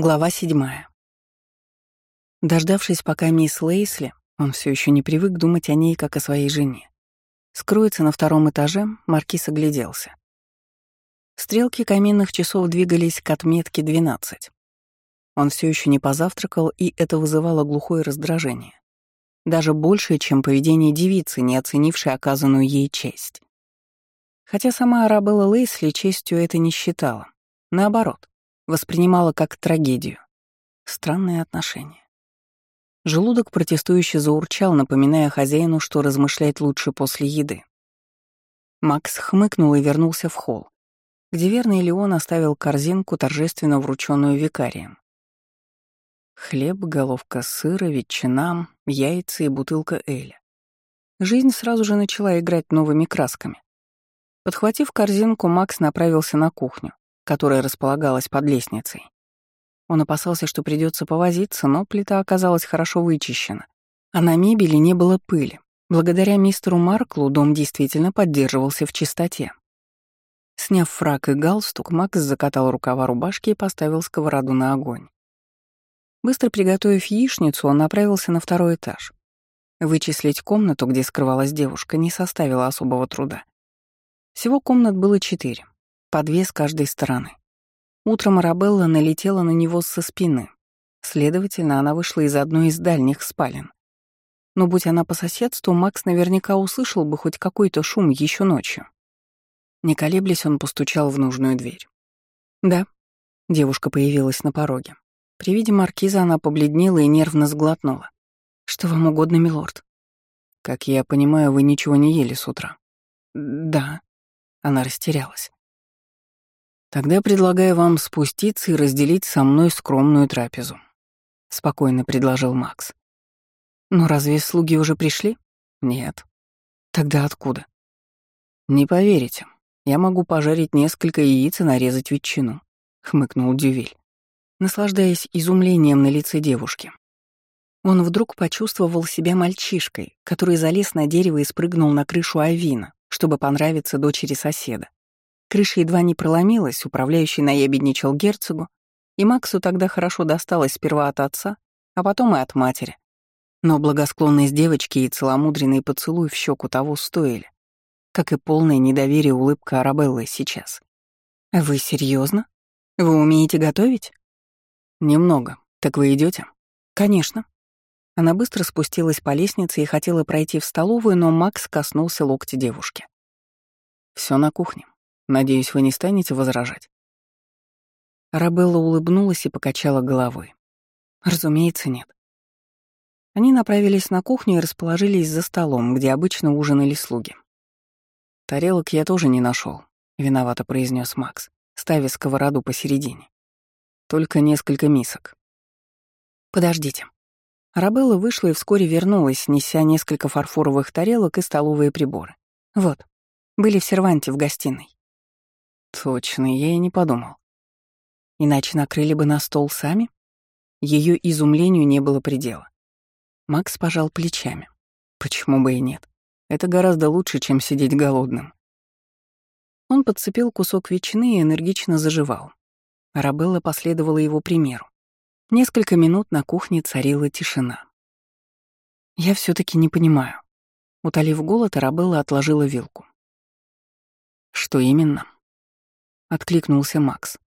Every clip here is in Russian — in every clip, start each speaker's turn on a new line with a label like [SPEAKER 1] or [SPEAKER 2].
[SPEAKER 1] Глава седьмая. Дождавшись, пока мисс Лейсли, он все еще не привык думать о ней, как о своей жене, скроется на втором этаже, Маркиз огляделся. Стрелки каминных часов двигались к отметке 12. Он все еще не позавтракал, и это вызывало глухое раздражение. Даже большее, чем поведение девицы, не оценившей оказанную ей честь. Хотя сама Арабелла Лейсли честью это не считала. Наоборот, воспринимала как трагедию. Странные отношения. Желудок протестующе заурчал, напоминая хозяину, что размышлять лучше после еды. Макс хмыкнул и вернулся в холл, где верный Леон оставил корзинку, торжественно врученную викарием. Хлеб, головка сыра, ветчина, яйца и бутылка эля. Жизнь сразу же начала играть новыми красками. Подхватив корзинку, Макс направился на кухню, которая располагалась под лестницей. Он опасался, что придется повозиться, но плита оказалась хорошо вычищена, а на мебели не было пыли. Благодаря мистеру Марклу дом действительно поддерживался в чистоте. Сняв фрак и галстук, Макс закатал рукава рубашки и поставил сковороду на огонь. Быстро приготовив яичницу, он направился на второй этаж. Вычислить комнату, где скрывалась девушка, не составило особого труда. Всего комнат было четыре по две с каждой стороны. Утром Арабелла налетела на него со спины. Следовательно, она вышла из одной из дальних спален. Но будь она по соседству, Макс наверняка услышал бы хоть какой-то шум еще ночью. Не колеблясь, он постучал в нужную дверь. «Да». Девушка появилась на пороге. При виде маркиза она побледнела и нервно сглотнула. «Что вам угодно, милорд?» «Как я понимаю, вы ничего не ели с утра?» «Да». Она растерялась. Тогда предлагаю вам спуститься и разделить со мной скромную трапезу», — спокойно предложил Макс. «Но разве слуги уже пришли?» «Нет». «Тогда откуда?» «Не поверите. Я могу пожарить несколько яиц и нарезать ветчину», — хмыкнул Дювиль, наслаждаясь изумлением на лице девушки. Он вдруг почувствовал себя мальчишкой, который залез на дерево и спрыгнул на крышу авина, чтобы понравиться дочери соседа. Крыша едва не проломилась, управляющий наябедничал герцогу, и Максу тогда хорошо досталось сперва от отца, а потом и от матери. Но благосклонность девочки и целомудренный поцелуй в щеку того стоили, как и полное недоверие улыбка Арабеллы сейчас. «Вы серьезно? Вы умеете готовить?» «Немного. Так вы идете? «Конечно». Она быстро спустилась по лестнице и хотела пройти в столовую, но Макс коснулся локти девушки. Все на кухне. Надеюсь, вы не станете возражать?» Рабелла улыбнулась и покачала головой. «Разумеется, нет». Они направились на кухню и расположились за столом, где обычно ужинали слуги. «Тарелок я тоже не нашел, виновато произнес Макс, ставя сковороду посередине. «Только несколько мисок». «Подождите». Рабелла вышла и вскоре вернулась, неся несколько фарфоровых тарелок и столовые приборы. Вот, были в серванте в гостиной. Точно, я и не подумал. Иначе накрыли бы на стол сами? Ее изумлению не было предела. Макс пожал плечами. Почему бы и нет? Это гораздо лучше, чем сидеть голодным. Он подцепил кусок ветчины и энергично заживал. Арабелла последовала его примеру. Несколько минут на кухне царила тишина. «Я все таки не понимаю». Утолив голод, Арабелла отложила вилку. «Что именно?» — откликнулся Макс.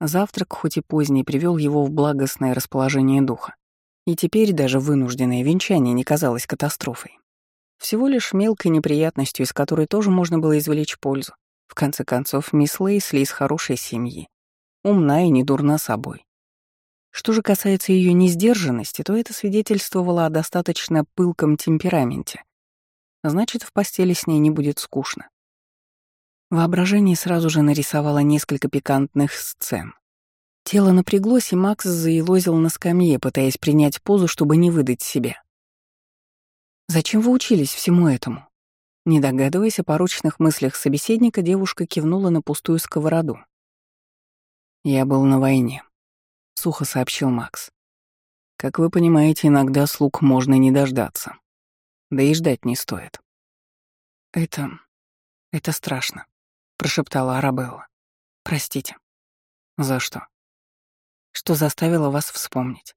[SPEAKER 1] Завтрак, хоть и поздний, привел его в благостное расположение духа. И теперь даже вынужденное венчание не казалось катастрофой. Всего лишь мелкой неприятностью, из которой тоже можно было извлечь пользу. В конце концов, мисс Лейсли из хорошей семьи. Умна и не дурна собой. Что же касается ее несдержанности, то это свидетельствовало о достаточно пылком темпераменте. Значит, в постели с ней не будет скучно. Воображение сразу же нарисовало несколько пикантных сцен. Тело напряглось, и Макс заелозил на скамье, пытаясь принять позу, чтобы не выдать себя. «Зачем вы учились всему этому?» Не догадываясь о порочных мыслях собеседника, девушка кивнула на пустую сковороду. «Я был на войне», — сухо сообщил Макс. «Как вы понимаете, иногда слуг можно не дождаться. Да и ждать не стоит». «Это... это страшно», прошептала Арабелла. «Простите». «За что?» что заставило вас вспомнить.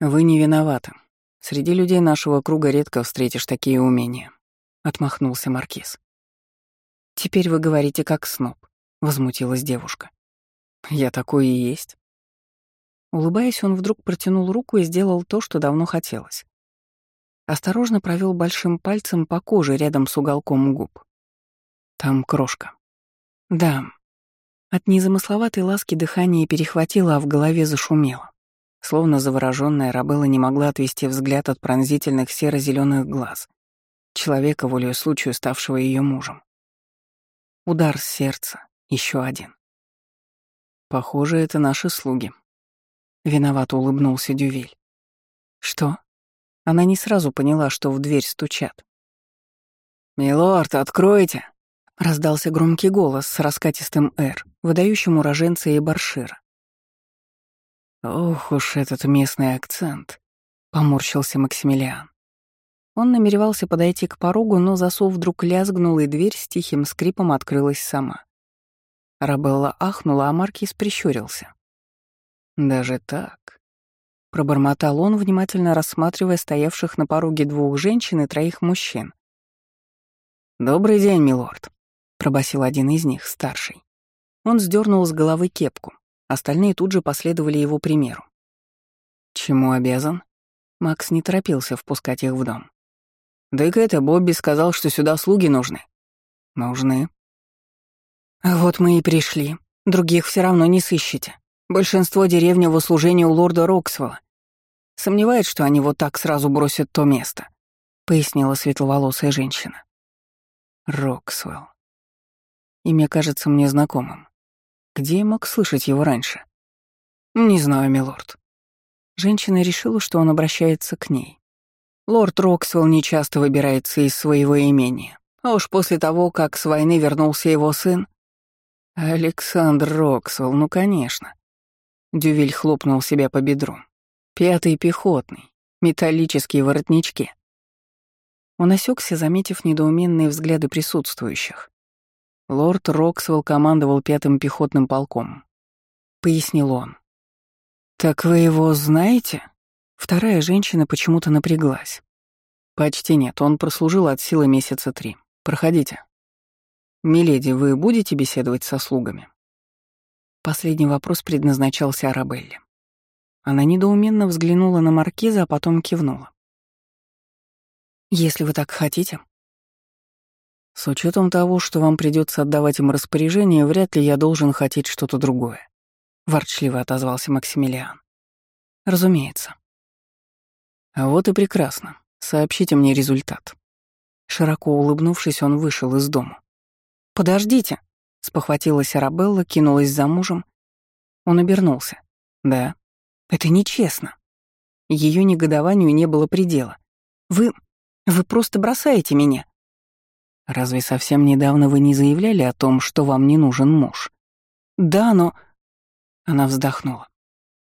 [SPEAKER 1] Вы не виноваты. Среди людей нашего круга редко встретишь такие умения, отмахнулся маркиз. Теперь вы говорите как сноб, возмутилась девушка. Я такой и есть. Улыбаясь, он вдруг протянул руку и сделал то, что давно хотелось. Осторожно провел большим пальцем по коже рядом с уголком губ. Там крошка. Да. От незамысловатой ласки дыхание перехватило, а в голове зашумело. Словно заворожённая Рабелла не могла отвести взгляд от пронзительных серо зеленых глаз. Человека, волею случаю, ставшего ее мужем. Удар с сердца. еще один. Похоже, это наши слуги. Виновато улыбнулся Дювиль. Что? Она не сразу поняла, что в дверь стучат. «Милорд, откройте!» Раздался громкий голос с раскатистым «Р», выдающим уроженца и баршира. «Ох уж этот местный акцент», — поморщился Максимилиан. Он намеревался подойти к порогу, но засов вдруг лязгнул, и дверь с тихим скрипом открылась сама. Рабелла ахнула, а Маркис прищурился. «Даже так?» — пробормотал он, внимательно рассматривая стоявших на пороге двух женщин и троих мужчин. «Добрый день, милорд», — пробасил один из них, старший. Он сдернул с головы кепку. Остальные тут же последовали его примеру. «Чему обязан?» Макс не торопился впускать их в дом. «Да и это Бобби сказал, что сюда слуги нужны». «Нужны». «А вот мы и пришли. Других все равно не сыщете. Большинство деревни в услужении у лорда Роксвелла. Сомневает, что они вот так сразу бросят то место», — пояснила светловолосая женщина. Роксвелл. Имя кажется мне знакомым. Где я мог слышать его раньше? Не знаю, милорд. Женщина решила, что он обращается к ней. Лорд Роксвелл нечасто выбирается из своего имения. А уж после того, как с войны вернулся его сын... Александр Роксвелл, ну конечно. Дювиль хлопнул себя по бедру. Пятый пехотный, металлические воротнички. Он осекся, заметив недоуменные взгляды присутствующих. Лорд Роксвелл командовал пятым пехотным полком. Пояснил он. «Так вы его знаете?» Вторая женщина почему-то напряглась. «Почти нет, он прослужил от силы месяца три. Проходите». «Миледи, вы будете беседовать со слугами?» Последний вопрос предназначался Арабелле. Она недоуменно взглянула на маркиза, а потом кивнула. «Если вы так хотите», с учетом того, что вам придется отдавать им распоряжение, вряд ли я должен хотеть что-то другое. Ворчливо отозвался Максимилиан. Разумеется. А вот и прекрасно. Сообщите мне результат. Широко улыбнувшись, он вышел из дома. «Подождите!» — спохватилась Арабелла, кинулась за мужем. Он обернулся. «Да, это нечестно». Ее негодованию не было предела. «Вы... вы просто бросаете меня. Разве совсем недавно вы не заявляли о том, что вам не нужен муж? Да, но... Она вздохнула.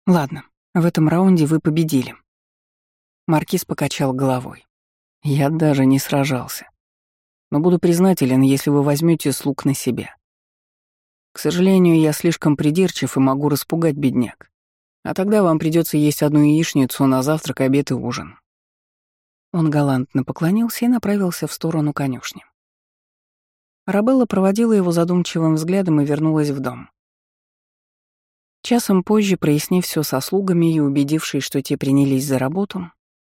[SPEAKER 1] Ладно, в этом раунде вы победили. Маркиз покачал головой. Я даже не сражался. Но буду признателен, если вы возьмете слуг на себя. К сожалению, я слишком придирчив и могу распугать бедняк. А тогда вам придется есть одну яичницу на завтрак, обед и ужин. Он галантно поклонился и направился в сторону конюшни. Арабелла проводила его задумчивым взглядом и вернулась в дом. Часом позже, прояснив все со слугами и убедившись, что те принялись за работу,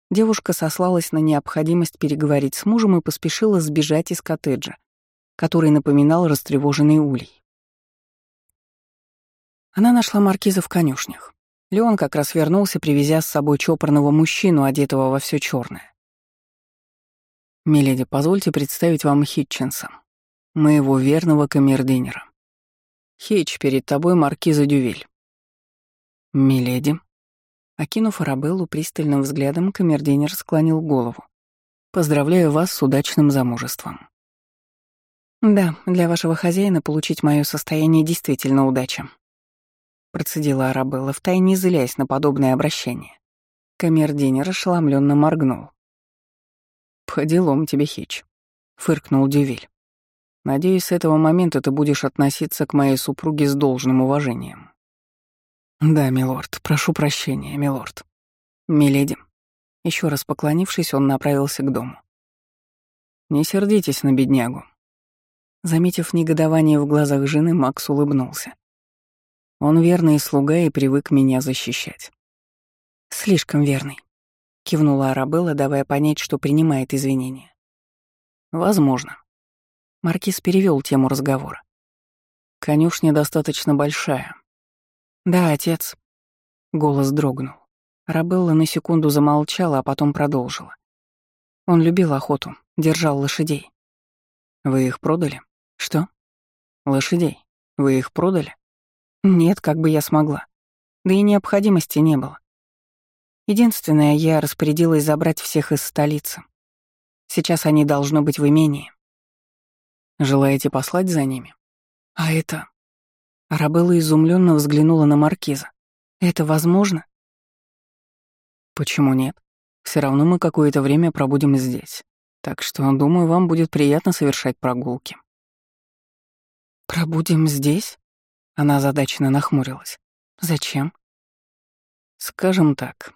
[SPEAKER 1] девушка сослалась на необходимость переговорить с мужем и поспешила сбежать из коттеджа, который напоминал растревоженный улей. Она нашла маркиза в конюшнях. Леон как раз вернулся, привезя с собой чопорного мужчину, одетого во все черное. «Миледи, позвольте представить вам Хитчинса», моего верного камердинера. Хич, перед тобой маркиза Дювиль. Миледи. Окинув Арабеллу пристальным взглядом, камердинер склонил голову. Поздравляю вас с удачным замужеством. Да, для вашего хозяина получить мое состояние действительно удача. Процедила Арабелла, втайне злясь на подобное обращение. Камердинер ошеломленно моргнул. «По делам тебе, Хич», — фыркнул Дювиль. Надеюсь, с этого момента ты будешь относиться к моей супруге с должным уважением. «Да, милорд, прошу прощения, милорд». «Миледи». Еще раз поклонившись, он направился к дому. «Не сердитесь на беднягу». Заметив негодование в глазах жены, Макс улыбнулся. Он верный слуга и привык меня защищать. «Слишком верный», — кивнула Арабелла, давая понять, что принимает извинения. «Возможно». Маркиз перевел тему разговора. «Конюшня достаточно большая, «Да, отец». Голос дрогнул. Рабелла на секунду замолчала, а потом продолжила. Он любил охоту, держал лошадей. «Вы их продали?» «Что?» «Лошадей. Вы их продали?» «Нет, как бы я смогла. Да и необходимости не было. Единственное, я распорядилась забрать всех из столицы. Сейчас они должны быть в имении. Желаете послать за ними? А это... Арабелла изумленно взглянула на маркиза. «Это возможно?» «Почему нет? Все равно мы какое-то время пробудем здесь. Так что, думаю, вам будет приятно совершать прогулки». «Пробудем здесь?» Она озадаченно нахмурилась. «Зачем?» «Скажем так,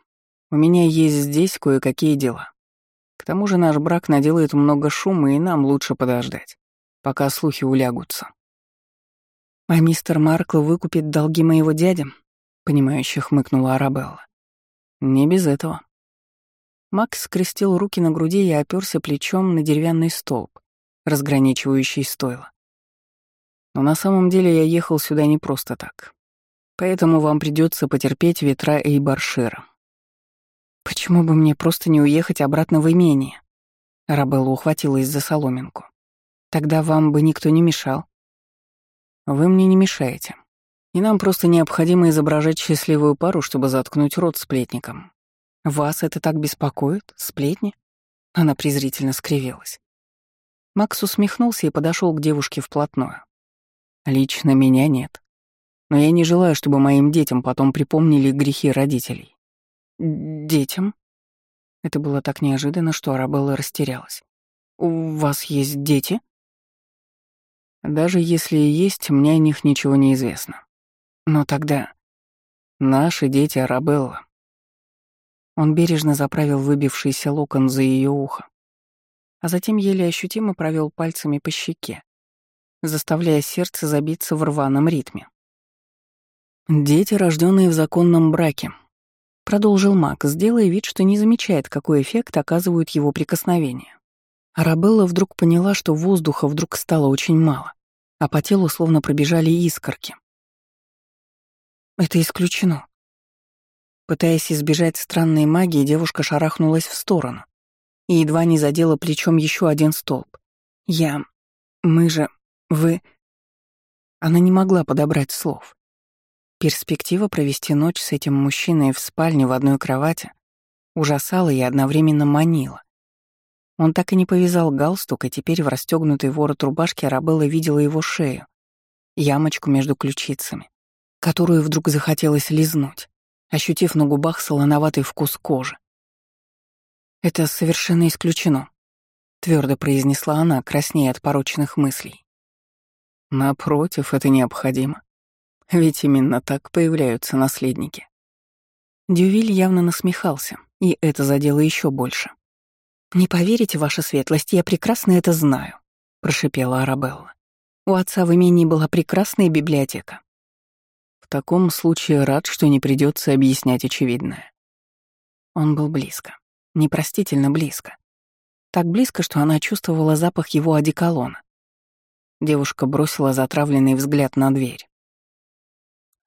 [SPEAKER 1] у меня есть здесь кое-какие дела. К тому же наш брак наделает много шума, и нам лучше подождать, пока слухи улягутся». «А мистер Маркл выкупит долги моего дяди?» — понимающе хмыкнула Арабелла. «Не без этого». Макс скрестил руки на груди и оперся плечом на деревянный столб, разграничивающий стойло. Но на самом деле я ехал сюда не просто так. Поэтому вам придется потерпеть ветра Эйбаршира. Почему бы мне просто не уехать обратно в имение? Арабелла ухватилась за соломинку. Тогда вам бы никто не мешал. Вы мне не мешаете. И нам просто необходимо изображать счастливую пару, чтобы заткнуть рот сплетникам. Вас это так беспокоит? Сплетни? Она презрительно скривилась. Макс усмехнулся и подошел к девушке вплотную. Лично меня нет. Но я не желаю, чтобы моим детям потом припомнили грехи родителей. Детям? Это было так неожиданно, что Арабелла растерялась. «У вас есть дети?» Даже если и есть, мне о них ничего не известно. Но тогда... Наши дети Арабелла. Он бережно заправил выбившийся локон за ее ухо, а затем еле ощутимо провел пальцами по щеке, заставляя сердце забиться в рваном ритме. «Дети, рожденные в законном браке», — продолжил Мак, сделая вид, что не замечает, какой эффект оказывают его прикосновения. Арабелла вдруг поняла, что воздуха вдруг стало очень мало, а по телу словно пробежали искорки. Это исключено. Пытаясь избежать странной магии, девушка шарахнулась в сторону и едва не задела плечом еще один столб. Я... Мы же... Вы... Она не могла подобрать слов. Перспектива провести ночь с этим мужчиной в спальне в одной кровати ужасала и одновременно манила. Он так и не повязал галстук, и теперь в расстегнутый ворот рубашки Арабелла видела его шею, ямочку между ключицами, которую вдруг захотелось лизнуть, ощутив на губах солоноватый вкус кожи. «Это совершенно исключено», — твердо произнесла она, краснея от порочных мыслей. «Напротив, это необходимо. Ведь именно так появляются наследники». Дювиль явно насмехался, и это задело еще больше. «Не поверите, ваша светлость, я прекрасно это знаю», — прошипела Арабелла. «У отца в имении была прекрасная библиотека». «В таком случае рад, что не придется объяснять очевидное». Он был близко, непростительно близко. Так близко, что она чувствовала запах его одеколона. Девушка бросила затравленный взгляд на дверь.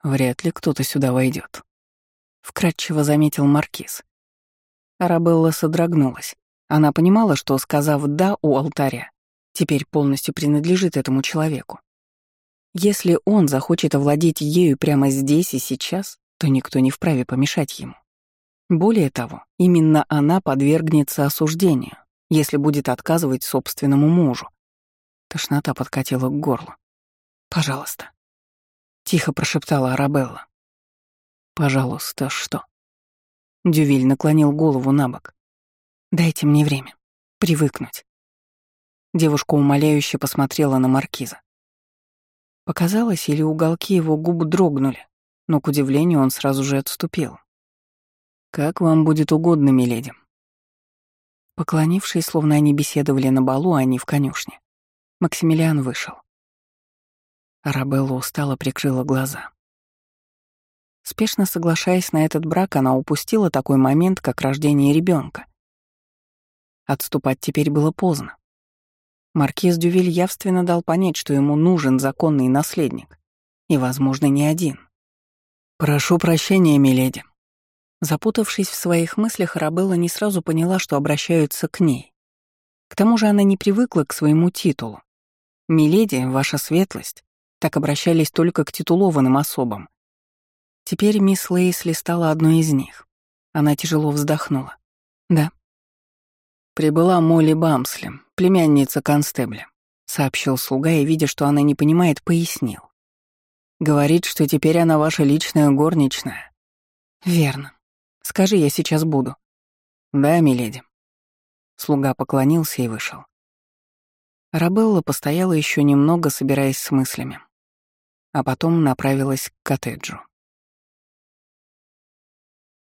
[SPEAKER 1] «Вряд ли кто-то сюда войдет», — вкратчиво заметил Маркиз. Арабелла содрогнулась. Она понимала, что, сказав «да» у алтаря, теперь полностью принадлежит этому человеку. Если он захочет овладеть ею прямо здесь и сейчас, то никто не вправе помешать ему. Более того, именно она подвергнется осуждению, если будет отказывать собственному мужу. Тошнота подкатила к горлу. «Пожалуйста», — тихо прошептала Арабелла. «Пожалуйста, что?» Дювиль наклонил голову на бок. Дайте мне время. Привыкнуть. Девушка умоляюще посмотрела на маркиза. Показалось, или уголки его губ дрогнули, но, к удивлению, он сразу же отступил. «Как вам будет угодно, миледи». Поклонившись, словно они беседовали на балу, а не в конюшне, Максимилиан вышел. Арабелла устало прикрыла глаза. Спешно соглашаясь на этот брак, она упустила такой момент, как рождение ребенка. Отступать теперь было поздно. Маркиз Дювиль явственно дал понять, что ему нужен законный наследник. И, возможно, не один. «Прошу прощения, миледи». Запутавшись в своих мыслях, Арабелла не сразу поняла, что обращаются к ней. К тому же она не привыкла к своему титулу. «Миледи, ваша светлость», так обращались только к титулованным особам. Теперь мисс Лейсли стала одной из них. Она тяжело вздохнула. «Да». «Прибыла Молли Бамсли, племянница констебля», — сообщил слуга и, видя, что она не понимает, пояснил. «Говорит, что теперь она ваша личная горничная». «Верно. Скажи, я сейчас буду». «Да, миледи». Слуга поклонился и вышел. Рабелла постояла еще немного, собираясь с мыслями, а потом направилась к коттеджу.